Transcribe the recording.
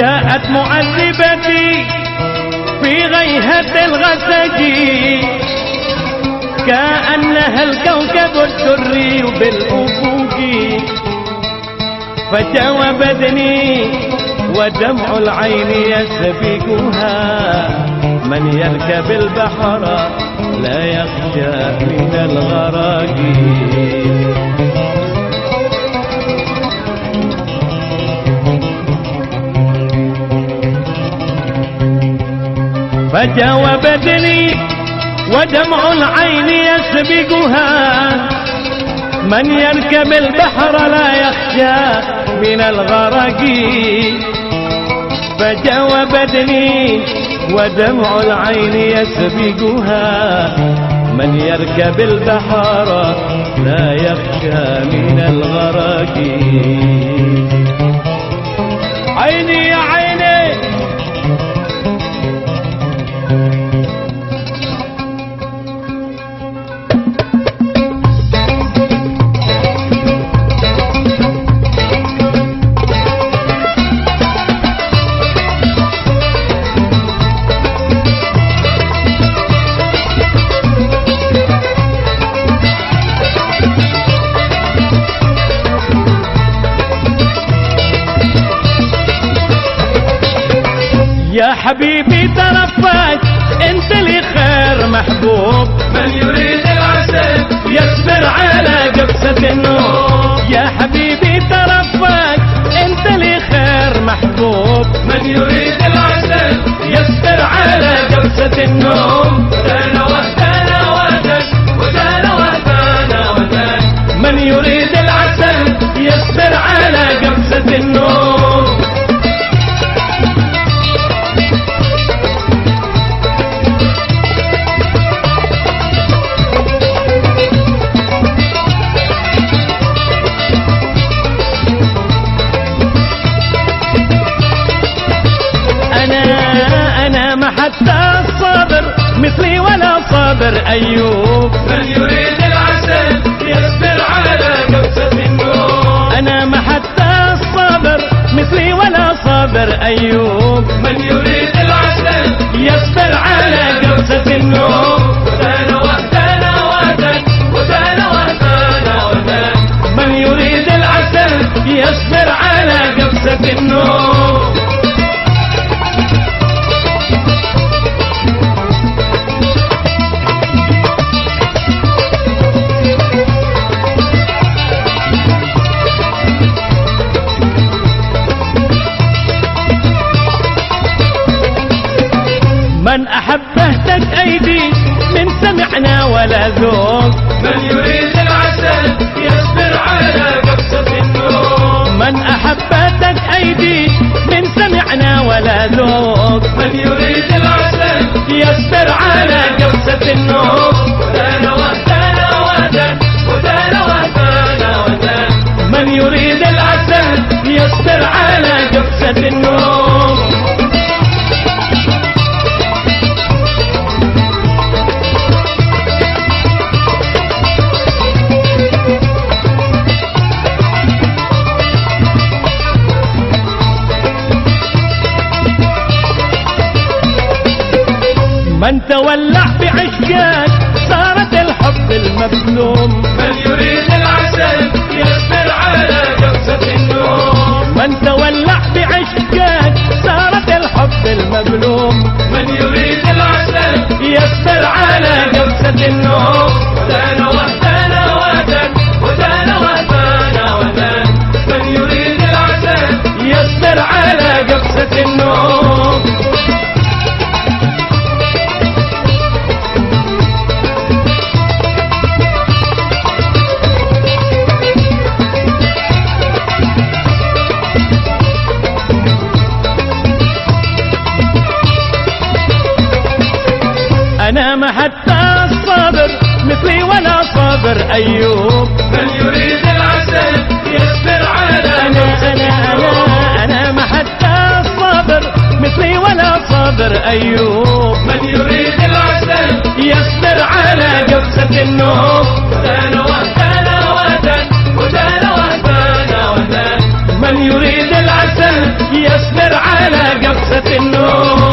جاءت معذبتي في غيهة الغسجي كأنها الكوكب الدري بالأفق. فجاوبتني ودمع العين يسبقها من يركب البحر لا يخشى من الغرق. فجاوبتني ودمع العين يسبقها. من يركب البحر لا يخشى من الغرق. فجاوبتني ودمع العين يسبقها. من يركب البحر لا يخشى من الغرق. عيني يا عيني يا حبيبي ترفعت انت لي خير محبوب. من يريد العسل يصبر على قبسة حتى الصابر مثلي ولا صابر أيوب. من يريد العسل يصبر على قبسة النور. أنا ما حتى الصابر مثلي ولا صابر أيوب. من أحبهتك أيدي من سمعنا ولا ذوق. من يريد العسل يصبر على قبسة النور من أحبتك أيدي من سمعنا ولا ذوق. من يريد العسل يصبر على قبسة النوم. ودانا وهدانا وهدان ودانا وهدانا وهدان من يريد العسل يصبر على قبسة النوم من تولع بعشقك صارت الحب المظلوم من يريد العسل يصبر على قبسة النور من تولع ما حتى الصبر مثلي ولا صابر أيوب. من يريد العسل يصبر على أنا أنا أنا ما حتى الصبر مثلي ولا صابر أيوب. من يريد العسل يصبر على قفزة النوم. من يريد العسل يصبر على قفزة النوم.